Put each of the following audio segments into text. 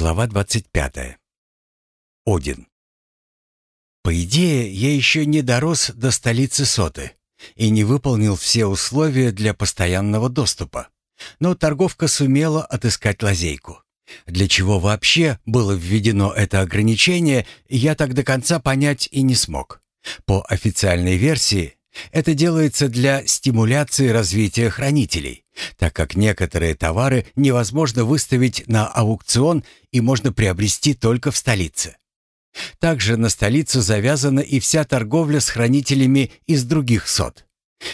Глава 25. Один. По идее, я еще не дорос до столицы Соты и не выполнил все условия для постоянного доступа. Но торговка сумела отыскать лазейку. Для чего вообще было введено это ограничение, я так до конца понять и не смог. По официальной версии, это делается для стимуляции развития хранителей, так как некоторые товары невозможно выставить на аукцион и можно приобрести только в столице. Также на столицу завязана и вся торговля с хранителями из других сот.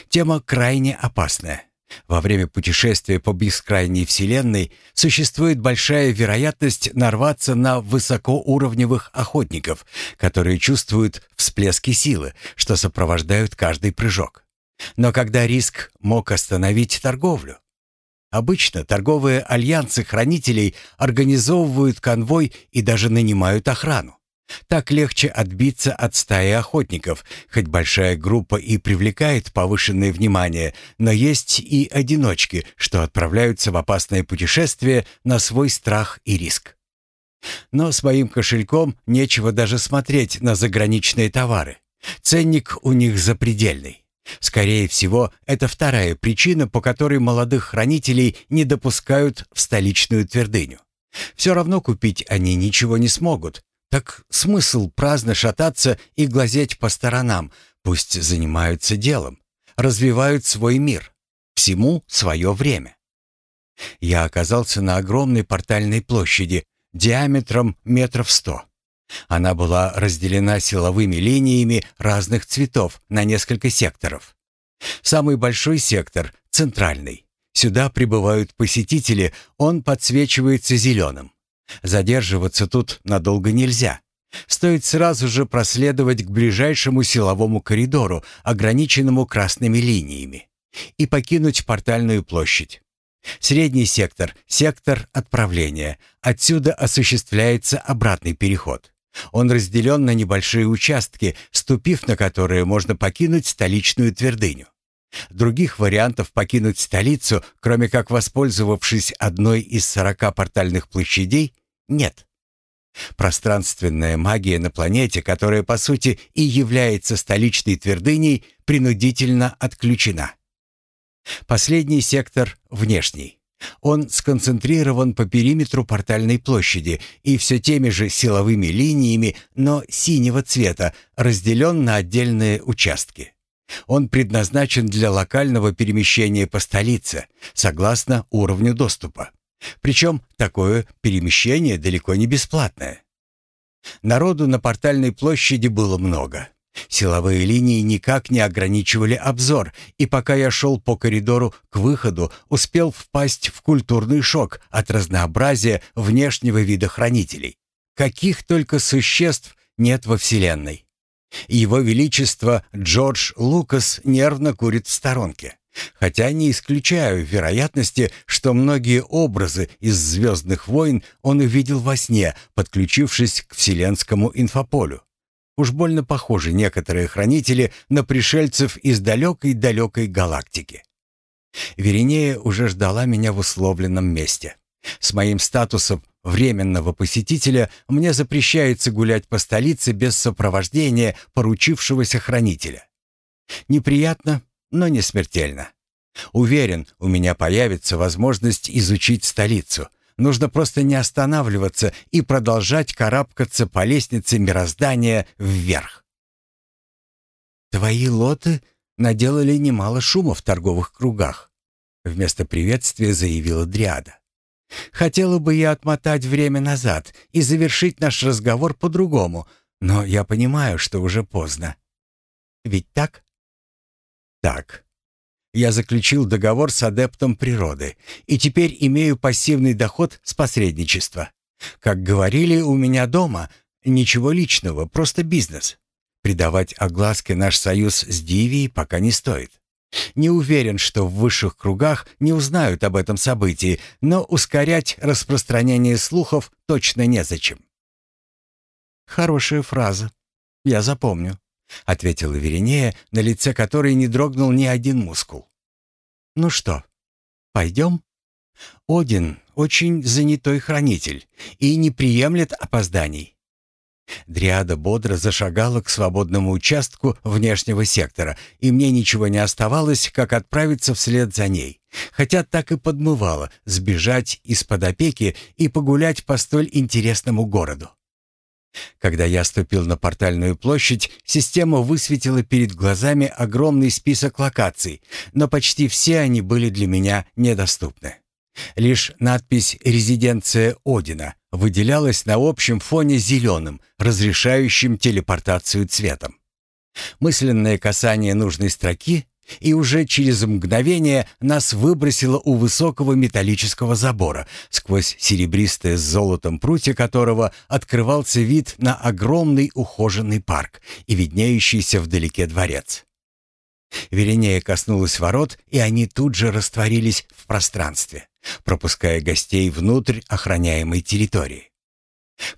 Тема крайне опасная. Во время путешествия по бескрайней Вселенной существует большая вероятность нарваться на высокоуровневых охотников, которые чувствуют всплески силы, что сопровождают каждый прыжок. Но когда риск мог остановить торговлю? Обычно торговые альянсы хранителей организовывают конвой и даже нанимают охрану. Так легче отбиться от стаи охотников, хоть большая группа и привлекает повышенное внимание, но есть и одиночки, что отправляются в опасное путешествие на свой страх и риск. Но с моим кошельком нечего даже смотреть на заграничные товары. Ценник у них запредельный. Скорее всего, это вторая причина, по которой молодых хранителей не допускают в столичную твердыню. Все равно купить они ничего не смогут, так смысл праздно шататься и глазеть по сторонам, пусть занимаются делом, развивают свой мир. Всему свое время. Я оказался на огромной портальной площади, диаметром метров сто. Она была разделена силовыми линиями разных цветов на несколько секторов. Самый большой сектор — центральный. Сюда прибывают посетители, он подсвечивается зеленым. Задерживаться тут надолго нельзя. Стоит сразу же проследовать к ближайшему силовому коридору, ограниченному красными линиями, и покинуть портальную площадь. Средний сектор — сектор отправления. Отсюда осуществляется обратный переход. Он разделен на небольшие участки, ступив на которые можно покинуть столичную твердыню. Других вариантов покинуть столицу, кроме как воспользовавшись одной из сорока портальных площадей, нет. Пространственная магия на планете, которая по сути и является столичной твердыней, принудительно отключена. Последний сектор — внешний. Он сконцентрирован по периметру портальной площади и все теми же силовыми линиями, но синего цвета, разделен на отдельные участки. Он предназначен для локального перемещения по столице, согласно уровню доступа. Причем такое перемещение далеко не бесплатное. Народу на портальной площади было много. Силовые линии никак не ограничивали обзор, и пока я шел по коридору к выходу, успел впасть в культурный шок от разнообразия внешнего вида хранителей. Каких только существ нет во Вселенной. Его Величество Джордж Лукас нервно курит в сторонке. Хотя не исключаю вероятности, что многие образы из «Звездных войн» он увидел во сне, подключившись к вселенскому инфополю. Уж больно похожи некоторые хранители на пришельцев из далекой-далекой галактики. Веринея уже ждала меня в условленном месте. С моим статусом временного посетителя мне запрещается гулять по столице без сопровождения поручившегося хранителя. Неприятно, но не смертельно. Уверен, у меня появится возможность изучить столицу. Нужно просто не останавливаться и продолжать карабкаться по лестнице мироздания вверх. «Твои лоты наделали немало шума в торговых кругах», — вместо приветствия заявила Дриада. Хотела бы я отмотать время назад и завершить наш разговор по-другому, но я понимаю, что уже поздно. Ведь так? Так. Я заключил договор с адептом природы и теперь имею пассивный доход с посредничества. Как говорили у меня дома, ничего личного, просто бизнес. Придавать огласке наш союз с Дивией пока не стоит. Не уверен, что в высших кругах не узнают об этом событии, но ускорять распространение слухов точно незачем. «Хорошая фраза. Я запомню», — ответила Веринея, на лице которой не дрогнул ни один мускул. «Ну что, пойдем?» Один очень занятой хранитель и не приемлет опозданий. Дриада бодро зашагала к свободному участку внешнего сектора, и мне ничего не оставалось, как отправиться вслед за ней. Хотя так и подмывало сбежать из-под опеки и погулять по столь интересному городу. Когда я ступил на портальную площадь, система высветила перед глазами огромный список локаций, но почти все они были для меня недоступны. Лишь надпись «Резиденция Одина» выделялась на общем фоне зеленым, разрешающим телепортацию цветом. Мысленное касание нужной строки, и уже через мгновение нас выбросило у высокого металлического забора, сквозь серебристое с золотом прутья которого открывался вид на огромный ухоженный парк и виднеющийся вдалеке дворец. Веренея коснулась ворот, и они тут же растворились в пространстве, пропуская гостей внутрь охраняемой территории.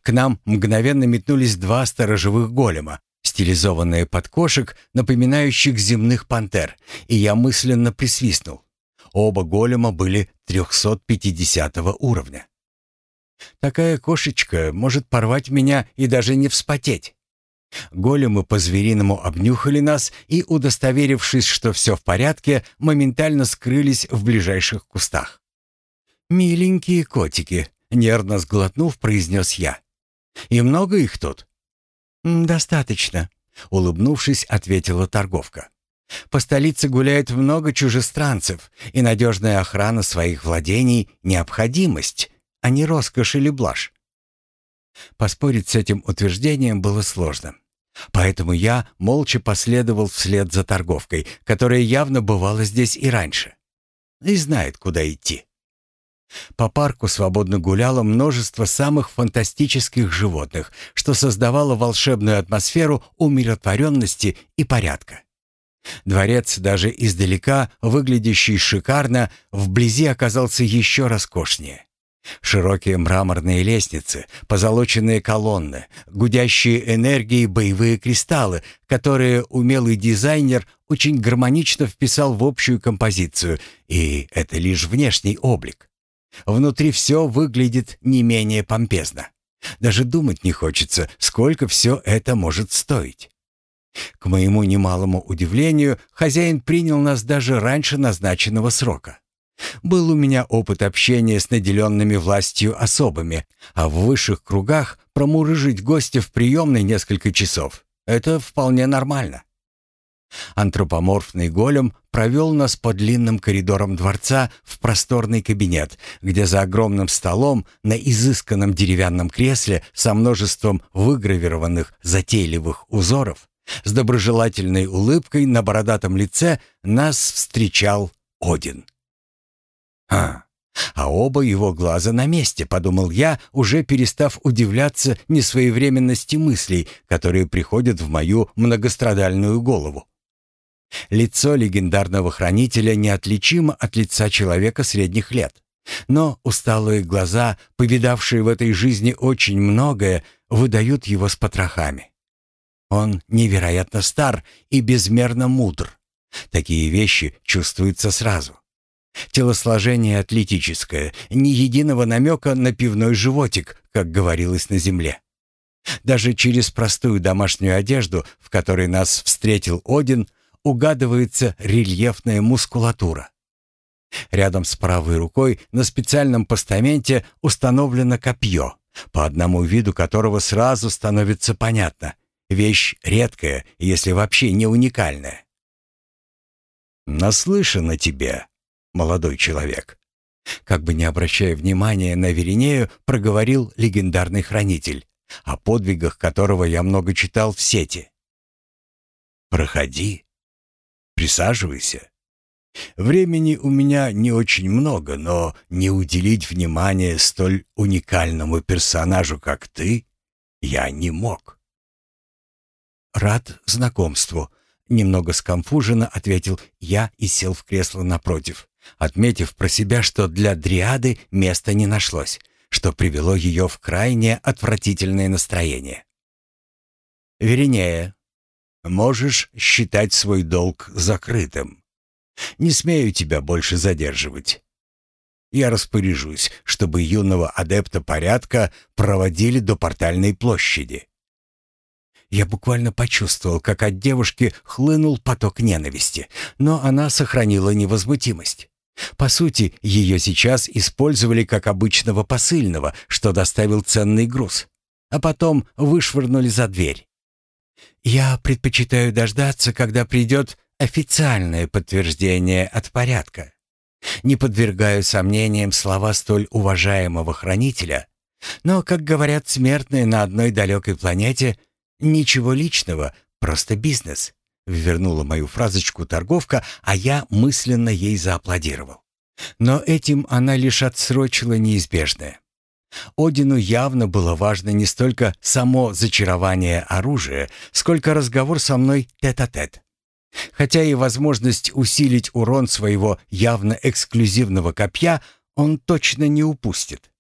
К нам мгновенно метнулись два сторожевых голема, стилизованные под кошек, напоминающих земных пантер, и я мысленно присвистнул. Оба голема были 350 уровня. Такая кошечка может порвать меня и даже не вспотеть. Големы по-звериному обнюхали нас и, удостоверившись, что все в порядке, моментально скрылись в ближайших кустах. «Миленькие котики», — нервно сглотнув, произнес я. «И много их тут?» «Достаточно», — улыбнувшись, ответила торговка. «По столице гуляет много чужестранцев, и надежная охрана своих владений — необходимость, а не роскошь или блажь. Поспорить с этим утверждением было сложно. Поэтому я молча последовал вслед за торговкой, которая явно бывала здесь и раньше. И знает, куда идти. По парку свободно гуляло множество самых фантастических животных, что создавало волшебную атмосферу умиротворенности и порядка. Дворец, даже издалека, выглядящий шикарно, вблизи оказался еще роскошнее. Широкие мраморные лестницы, позолоченные колонны, гудящие энергией боевые кристаллы, которые умелый дизайнер очень гармонично вписал в общую композицию, и это лишь внешний облик. Внутри все выглядит не менее помпезно. Даже думать не хочется, сколько все это может стоить. К моему немалому удивлению, хозяин принял нас даже раньше назначенного срока. Был у меня опыт общения с наделенными властью особами, а в высших кругах промурыжить гостя в приемной несколько часов — это вполне нормально. Антропоморфный голем провел нас по длинным коридорам дворца в просторный кабинет, где за огромным столом на изысканном деревянном кресле со множеством выгравированных затейливых узоров с доброжелательной улыбкой на бородатом лице нас встречал Один. А, а оба его глаза на месте, подумал я, уже перестав удивляться несвоевременности мыслей, которые приходят в мою многострадальную голову. Лицо легендарного хранителя неотличимо от лица человека средних лет. Но усталые глаза, повидавшие в этой жизни очень многое, выдают его с потрохами. Он невероятно стар и безмерно мудр. Такие вещи чувствуются сразу. Телосложение атлетическое, ни единого намека на пивной животик, как говорилось на земле. Даже через простую домашнюю одежду, в которой нас встретил Один, угадывается рельефная мускулатура. Рядом с правой рукой на специальном постаменте установлено копье, по одному виду которого сразу становится понятно. Вещь редкая, если вообще не уникальная. «Наслышан о тебе», молодой человек. Как бы не обращая внимания на Веринею, проговорил легендарный хранитель, о подвигах которого я много читал в сети. «Проходи, присаживайся. Времени у меня не очень много, но не уделить внимания столь уникальному персонажу, как ты, я не мог». «Рад знакомству», — немного скомфуженно ответил я и сел в кресло напротив отметив про себя, что для дриады места не нашлось, что привело ее в крайне отвратительное настроение. «Веринея, можешь считать свой долг закрытым. Не смею тебя больше задерживать». Я распоряжусь, чтобы юного адепта порядка проводили до портальной площади. Я буквально почувствовал, как от девушки хлынул поток ненависти, но она сохранила невозмутимость. По сути, ее сейчас использовали как обычного посыльного, что доставил ценный груз, а потом вышвырнули за дверь. Я предпочитаю дождаться, когда придет официальное подтверждение от порядка. Не подвергаю сомнениям слова столь уважаемого хранителя, но, как говорят смертные на одной далекой планете, ничего личного, просто бизнес. Вернула мою фразочку торговка, а я мысленно ей зааплодировал. Но этим она лишь отсрочила неизбежное. Одину явно было важно не столько само зачарование оружия, сколько разговор со мной тет-а-тет. -тет. Хотя и возможность усилить урон своего явно эксклюзивного копья он точно не упустит.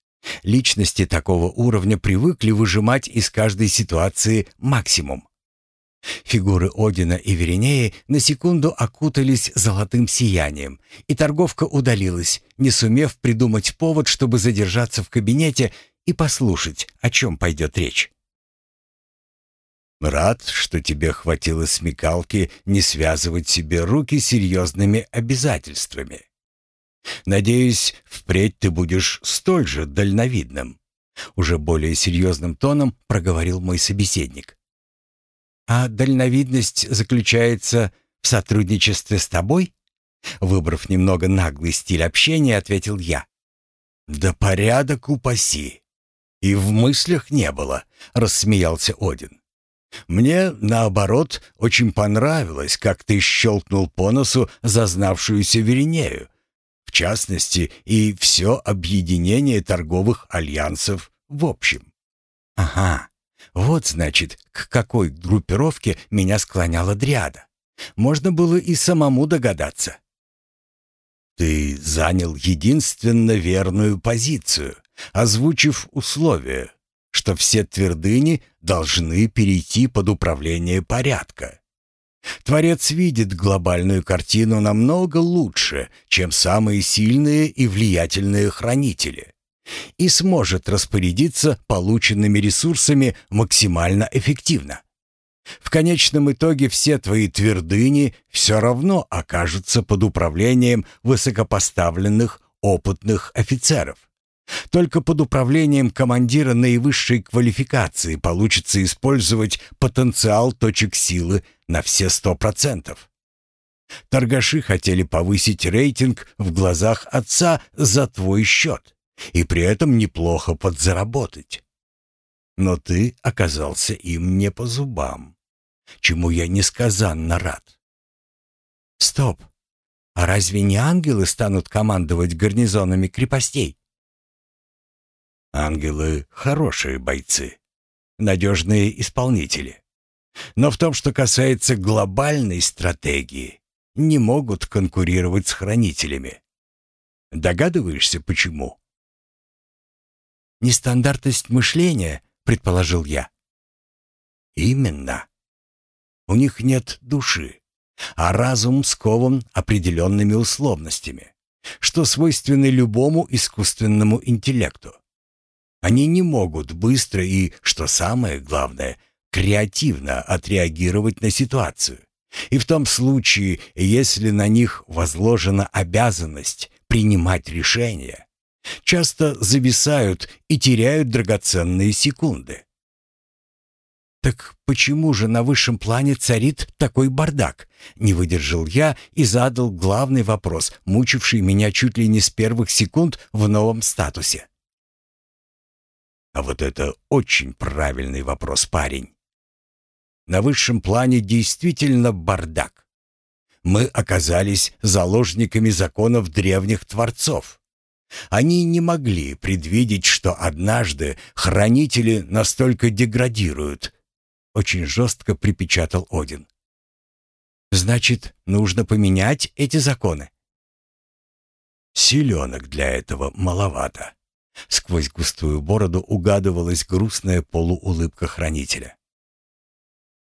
Личности такого уровня привыкли выжимать из каждой ситуации максимум. Фигуры Одина и Веринеи на секунду окутались золотым сиянием, и торговка удалилась, не сумев придумать повод, чтобы задержаться в кабинете и послушать, о чем пойдет речь. «Рад, что тебе хватило смекалки не связывать себе руки серьезными обязательствами. Надеюсь, впредь ты будешь столь же дальновидным», уже более серьезным тоном проговорил мой собеседник. «А дальновидность заключается в сотрудничестве с тобой?» Выбрав немного наглый стиль общения, ответил я. «Да порядок упаси!» «И в мыслях не было», — рассмеялся Один. Мне, наоборот, очень понравилось, как ты щелкнул по носу зазнавшуюся Веринею. В частности, и все объединение торговых альянсов в общем. Ага, вот значит, к какой группировке меня склоняла Дриада. Можно было и самому догадаться. Ты занял единственно верную позицию, озвучив условия, что все твердыни должны перейти под управление порядка. Творец видит глобальную картину намного лучше, чем самые сильные и влиятельные хранители, и сможет распорядиться полученными ресурсами максимально эффективно. В конечном итоге все твои твердыни все равно окажутся под управлением высокопоставленных опытных офицеров. Только под управлением командира наивысшей квалификации получится использовать потенциал точек силы на все сто процентов. Торгаши хотели повысить рейтинг в глазах отца за твой счет и при этом неплохо подзаработать. Но ты оказался им не по зубам, чему я несказанно рад. Стоп! А разве не ангелы станут командовать гарнизонами крепостей? Ангелы — хорошие бойцы, надежные исполнители. Но в том, что касается глобальной стратегии, не могут конкурировать с хранителями. Догадываешься, почему? Нестандартность мышления, предположил я. Именно. У них нет души, а разум скован определенными условностями, что свойственно любому искусственному интеллекту. Они не могут быстро и, что самое главное, креативно отреагировать на ситуацию. И в том случае, если на них возложена обязанность принимать решения, часто зависают и теряют драгоценные секунды. «Так почему же на высшем плане царит такой бардак?» Не выдержал я и задал главный вопрос, мучивший меня чуть ли не с первых секунд в новом статусе. А вот это очень правильный вопрос, парень. На высшем плане действительно бардак. Мы оказались заложниками законов древних творцов. Они не могли предвидеть, что однажды хранители настолько деградируют. Очень жестко припечатал Один. Значит, нужно поменять эти законы. Силенок для этого маловато. Сквозь густую бороду угадывалась грустная полуулыбка хранителя.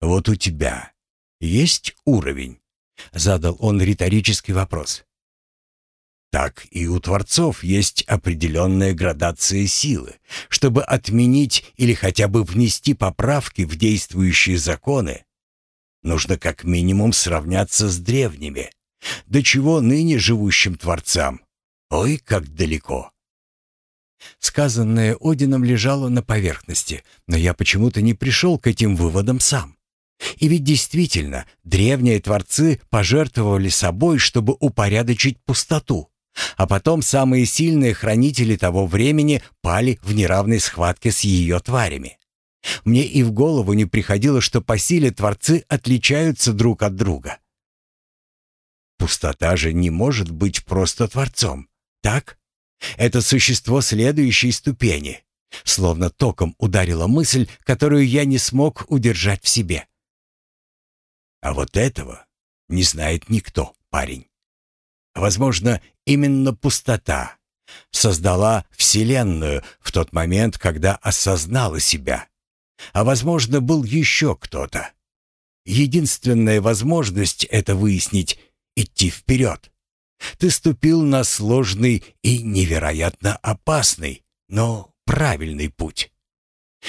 «Вот у тебя есть уровень?» — задал он риторический вопрос. Так и у творцов есть определенная градация силы. Чтобы отменить или хотя бы внести поправки в действующие законы, нужно как минимум сравняться с древними. До чего ныне живущим творцам? Ой, как далеко. Сказанное Одином лежало на поверхности, но я почему-то не пришел к этим выводам сам. И ведь действительно, древние творцы пожертвовали собой, чтобы упорядочить пустоту. А потом самые сильные хранители того времени пали в неравной схватке с ее тварями. Мне и в голову не приходило, что по силе творцы отличаются друг от друга. Пустота же не может быть просто творцом, так? Это существо следующей ступени. Словно током ударила мысль, которую я не смог удержать в себе. А вот этого не знает никто, парень. Возможно, именно пустота создала Вселенную в тот момент, когда осознала себя. А возможно, был еще кто-то. Единственная возможность это выяснить — идти вперед. Ты ступил на сложный и невероятно опасный, но правильный путь.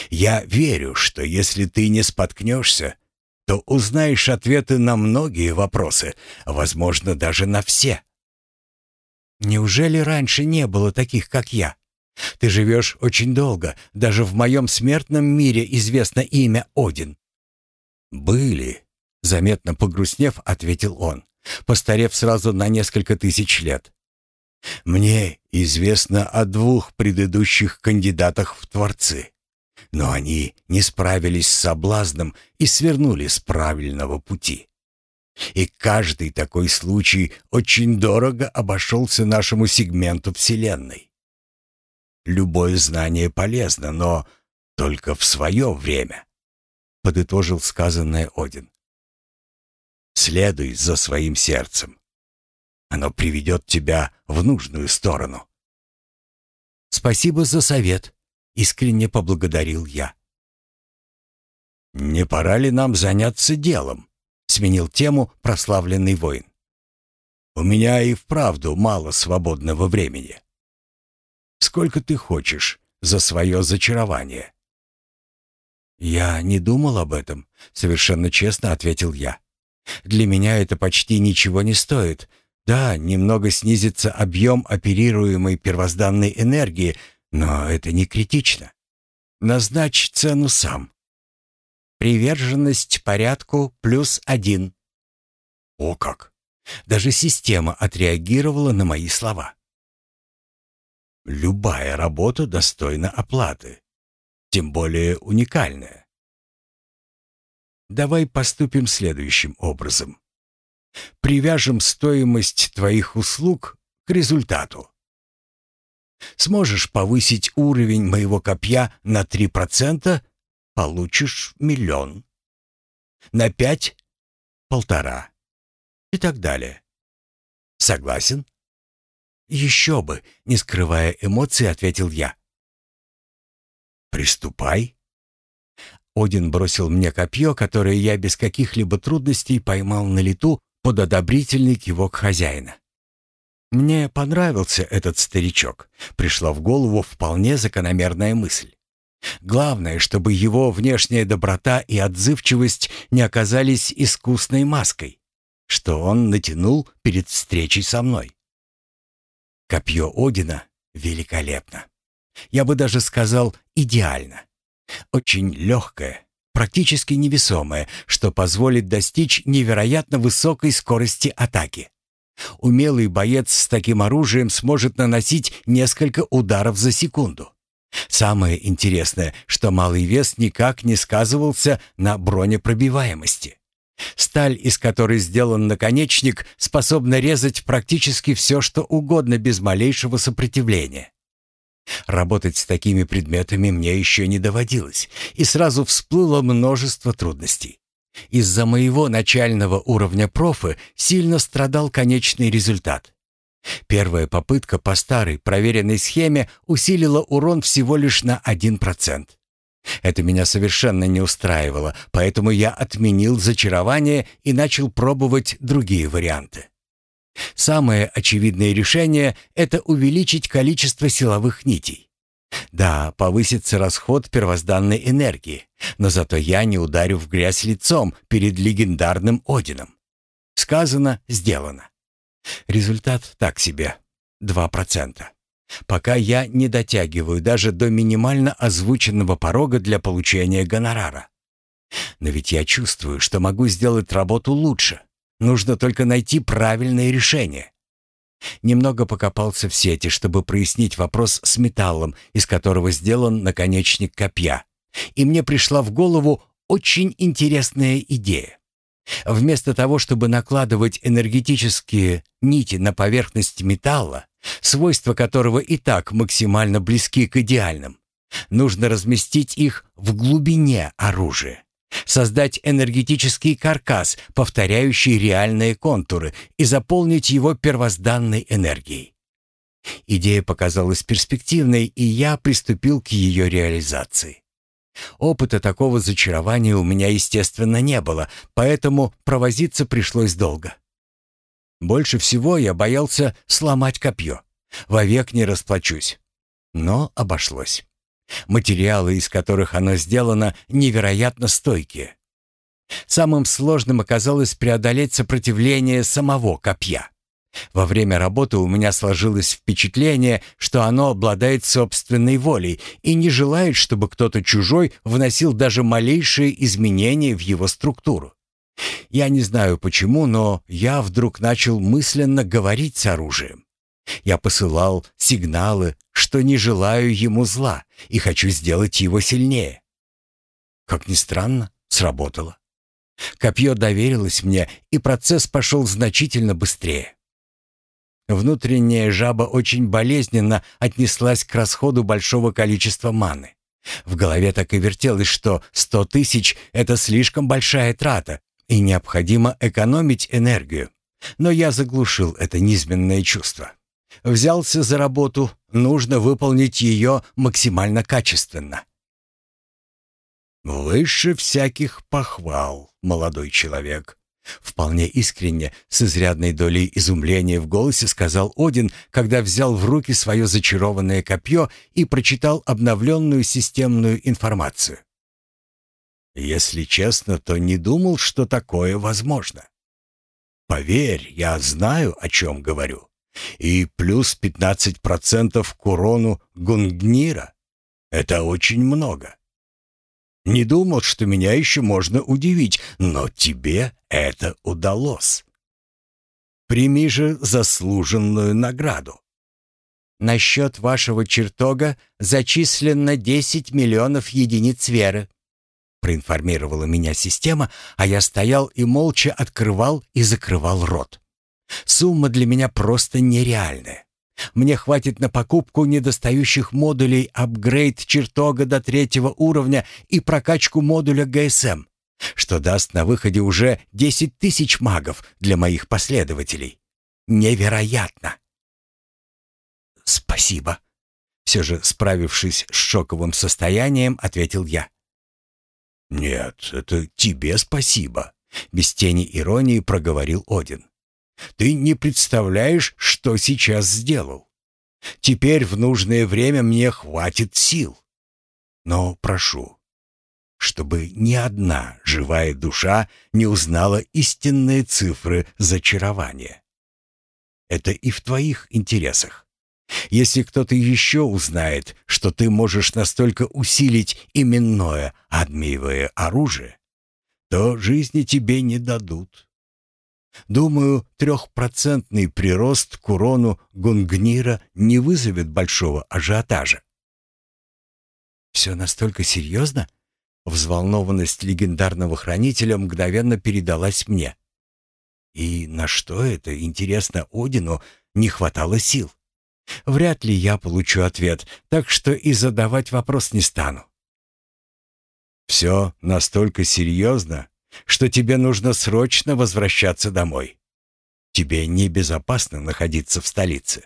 Я верю, что если ты не споткнешься, то узнаешь ответы на многие вопросы, возможно, даже на все. Неужели раньше не было таких, как я? Ты живешь очень долго, даже в моем смертном мире известно имя Один. Были, заметно погрустнев, ответил он постарев сразу на несколько тысяч лет. Мне известно о двух предыдущих кандидатах в творцы, но они не справились с соблазном и свернули с правильного пути. И каждый такой случай очень дорого обошелся нашему сегменту Вселенной. Любое знание полезно, но только в свое время, подытожил сказанное Один. Следуй за своим сердцем. Оно приведет тебя в нужную сторону. Спасибо за совет, искренне поблагодарил я. Не пора ли нам заняться делом? Сменил тему прославленный воин. У меня и вправду мало свободного времени. Сколько ты хочешь за свое зачарование? Я не думал об этом, совершенно честно ответил я. Для меня это почти ничего не стоит. Да, немного снизится объем оперируемой первозданной энергии, но это не критично. Назначь цену сам. Приверженность порядку плюс один. О как! Даже система отреагировала на мои слова. Любая работа достойна оплаты, тем более уникальная. Давай поступим следующим образом. Привяжем стоимость твоих услуг к результату. Сможешь повысить уровень моего копья на 3%, получишь миллион. На пять — полтора. И так далее. Согласен? Еще бы, не скрывая эмоций, ответил я. Приступай. Один бросил мне копье, которое я без каких-либо трудностей поймал на лету под одобрительный кивок хозяина. Мне понравился этот старичок. Пришла в голову вполне закономерная мысль. Главное, чтобы его внешняя доброта и отзывчивость не оказались искусной маской, что он натянул перед встречей со мной. Копье Одина великолепно. Я бы даже сказал, идеально. Очень легкое, практически невесомое, что позволит достичь невероятно высокой скорости атаки. Умелый боец с таким оружием сможет наносить несколько ударов за секунду. Самое интересное, что малый вес никак не сказывался на бронепробиваемости. Сталь, из которой сделан наконечник, способна резать практически все, что угодно без малейшего сопротивления. Работать с такими предметами мне еще не доводилось, и сразу всплыло множество трудностей. Из-за моего начального уровня профы сильно страдал конечный результат. Первая попытка по старой проверенной схеме усилила урон всего лишь на 1%. Это меня совершенно не устраивало, поэтому я отменил зачарование и начал пробовать другие варианты. Самое очевидное решение — это увеличить количество силовых нитей. Да, повысится расход первозданной энергии, но зато я не ударю в грязь лицом перед легендарным Одином. Сказано, сделано. Результат так себе. 2%. Пока я не дотягиваю даже до минимально озвученного порога для получения гонорара. Но ведь я чувствую, что могу сделать работу лучше. Нужно только найти правильное решение. Немного покопался в сети, чтобы прояснить вопрос с металлом, из которого сделан наконечник копья. И мне пришла в голову очень интересная идея. Вместо того, чтобы накладывать энергетические нити на поверхность металла, свойства которого и так максимально близки к идеальным, нужно разместить их в глубине оружия. Создать энергетический каркас, повторяющий реальные контуры, и заполнить его первозданной энергией. Идея показалась перспективной, и я приступил к ее реализации. Опыта такого зачарования у меня, естественно, не было, поэтому провозиться пришлось долго. Больше всего я боялся сломать копье. Вовек не расплачусь. Но обошлось. Материалы, из которых оно сделано, невероятно стойкие. Самым сложным оказалось преодолеть сопротивление самого копья. Во время работы у меня сложилось впечатление, что оно обладает собственной волей и не желает, чтобы кто-то чужой вносил даже малейшие изменения в его структуру. Я не знаю почему, но я вдруг начал мысленно говорить с оружием. Я посылал сигналы, что не желаю ему зла и хочу сделать его сильнее. Как ни странно, сработало. Копье доверилось мне, и процесс пошел значительно быстрее. Внутренняя жаба очень болезненно отнеслась к расходу большого количества маны. В голове так и вертелось, что сто тысяч — это слишком большая трата, и необходимо экономить энергию. Но я заглушил это низменное чувство. Взялся за работу, нужно выполнить ее максимально качественно. «Выше всяких похвал, молодой человек», Вполне искренне, с изрядной долей изумления в голосе сказал Один, когда взял в руки свое зачарованное копье и прочитал обновленную системную информацию. «Если честно, то не думал, что такое возможно. Поверь, я знаю, о чем говорю. И плюс 15% к урону Гунгнира — это очень много. Не думал, что меня еще можно удивить, но тебе это удалось. Прими же заслуженную награду. На счет вашего чертога зачислено 10 миллионов единиц веры. Проинформировала меня система, а я стоял и молча открывал и закрывал рот. Сумма для меня просто нереальная. Мне хватит на покупку недостающих модулей, апгрейд чертога до третьего уровня и прокачку модуля ГСМ, что даст на выходе уже 10 тысяч магов для моих последователей. Невероятно! «Спасибо», — все же справившись с шоковым состоянием, ответил я. «Нет, это тебе спасибо», — без тени иронии проговорил Один. Ты не представляешь, что сейчас сделал. Теперь в нужное время мне хватит сил. Но прошу, чтобы ни одна живая душа не узнала истинные цифры зачарования. Это и в твоих интересах. Если кто-то еще узнает, что ты можешь настолько усилить именное адмиевое оружие, то жизни тебе не дадут. Думаю, трехпроцентный прирост к урону Гунгнира не вызовет большого ажиотажа. «Все настолько серьезно?» Взволнованность легендарного хранителя мгновенно передалась мне. И на что это, интересно, Одину не хватало сил? Вряд ли я получу ответ, так что и задавать вопрос не стану. «Все настолько серьезно?» Что тебе нужно срочно возвращаться домой. Тебе небезопасно находиться в столице.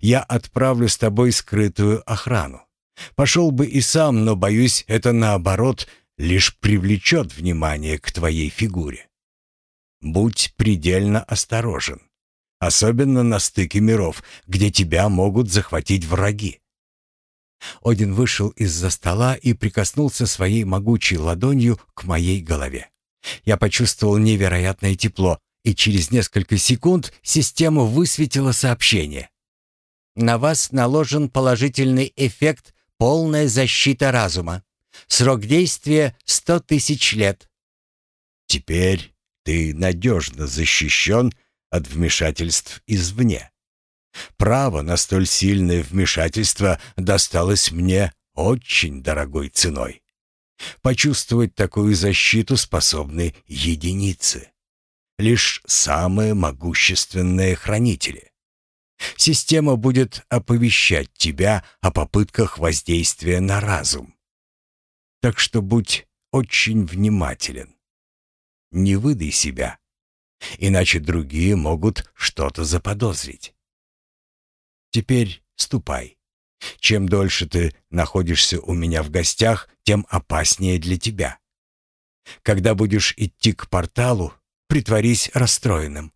Я отправлю с тобой скрытую охрану. Пошел бы и сам, но, боюсь, это наоборот лишь привлечет внимание к твоей фигуре. Будь предельно осторожен. особенно на стыке миров, где тебя могут захватить враги. Один вышел из-за стола и прикоснулся своей могучей ладонью к моей голове. Я почувствовал невероятное тепло, и через несколько секунд система высветила сообщение. На вас наложен положительный эффект «Полная защита разума». Срок действия — сто тысяч лет. Теперь ты надежно защищен от вмешательств извне. Право на столь сильное вмешательство досталось мне очень дорогой ценой. Почувствовать такую защиту способны единицы. Лишь самые могущественные хранители. Система будет оповещать тебя о попытках воздействия на разум. Так что будь очень внимателен. Не выдай себя, иначе другие могут что-то заподозрить. Теперь ступай. Чем дольше ты находишься у меня в гостях, тем опаснее для тебя. Когда будешь идти к порталу, притворись расстроенным.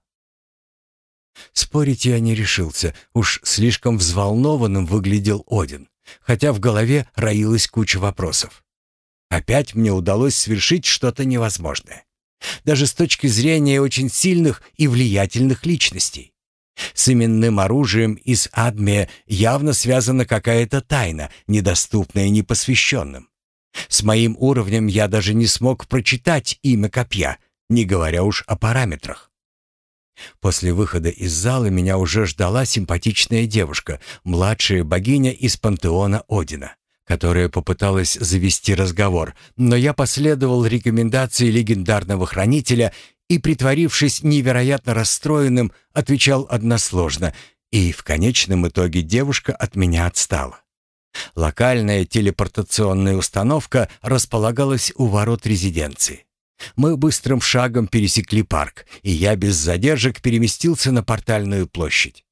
Спорить я не решился, уж слишком взволнованным выглядел Один, хотя в голове роилась куча вопросов. Опять мне удалось совершить что-то невозможное. Даже с точки зрения очень сильных и влиятельных личностей. С именным оружием из Адмия явно связана какая-то тайна, недоступная непосвященным. С моим уровнем я даже не смог прочитать имя копья, не говоря уж о параметрах. После выхода из зала меня уже ждала симпатичная девушка, младшая богиня из пантеона Одина, которая попыталась завести разговор, но я последовал рекомендации легендарного хранителя и, притворившись невероятно расстроенным, отвечал односложно, и в конечном итоге девушка от меня отстала. Локальная телепортационная установка располагалась у ворот резиденции. Мы быстрым шагом пересекли парк, и я без задержек переместился на портальную площадь.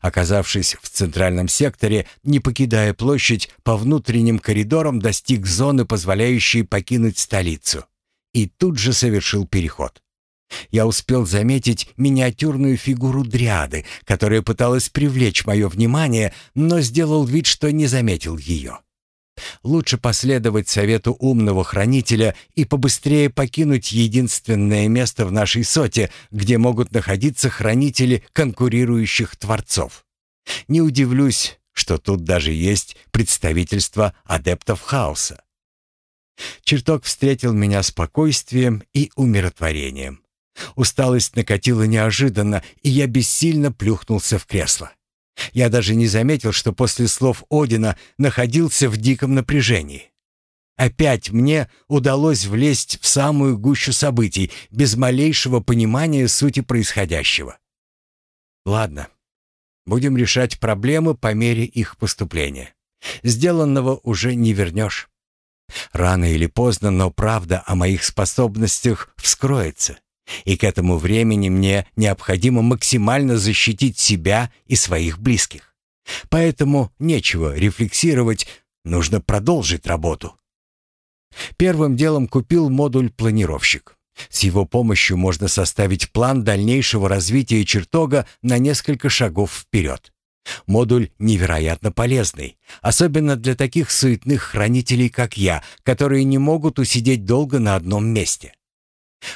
Оказавшись в центральном секторе, не покидая площадь, по внутренним коридорам достиг зоны, позволяющей покинуть столицу. И тут же совершил переход. Я успел заметить миниатюрную фигуру дриады, которая пыталась привлечь мое внимание, но сделал вид, что не заметил ее. Лучше последовать совету умного хранителя и побыстрее покинуть единственное место в нашей соте, где могут находиться хранители конкурирующих творцов. Не удивлюсь, что тут даже есть представительство адептов хаоса. Чертог встретил меня спокойствием и умиротворением. Усталость накатила неожиданно, и я бессильно плюхнулся в кресло. Я даже не заметил, что после слов Одина находился в диком напряжении. Опять мне удалось влезть в самую гущу событий, без малейшего понимания сути происходящего. Ладно, будем решать проблемы по мере их поступления. Сделанного уже не вернешь. Рано или поздно, но правда о моих способностях вскроется. И к этому времени мне необходимо максимально защитить себя и своих близких. Поэтому нечего рефлексировать, нужно продолжить работу. Первым делом купил модуль «Планировщик». С его помощью можно составить план дальнейшего развития чертога на несколько шагов вперед. Модуль невероятно полезный, особенно для таких суетных хранителей, как я, которые не могут усидеть долго на одном месте.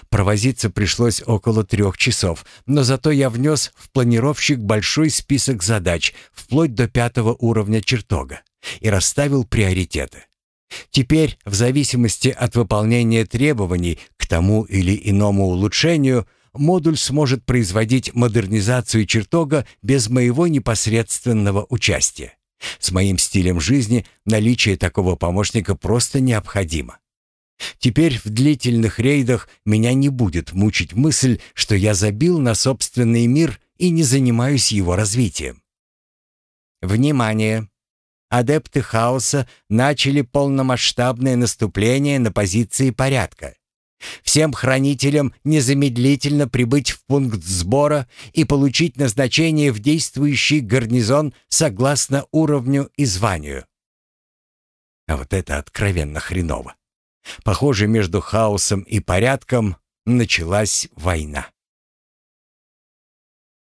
Провозиться пришлось около трех часов, но зато я внес в планировщик большой список задач, вплоть до пятого уровня чертога, и расставил приоритеты. Теперь, в зависимости от выполнения требований к тому или иному улучшению, модуль сможет производить модернизацию чертога без моего непосредственного участия. С моим стилем жизни наличие такого помощника просто необходимо. Теперь в длительных рейдах меня не будет мучить мысль, что я забил на собственный мир и не занимаюсь его развитием. Внимание! Адепты хаоса начали полномасштабное наступление на позиции порядка. Всем хранителям незамедлительно прибыть в пункт сбора и получить назначение в действующий гарнизон согласно уровню и званию. А вот это откровенно хреново. Похоже, между хаосом и порядком началась война.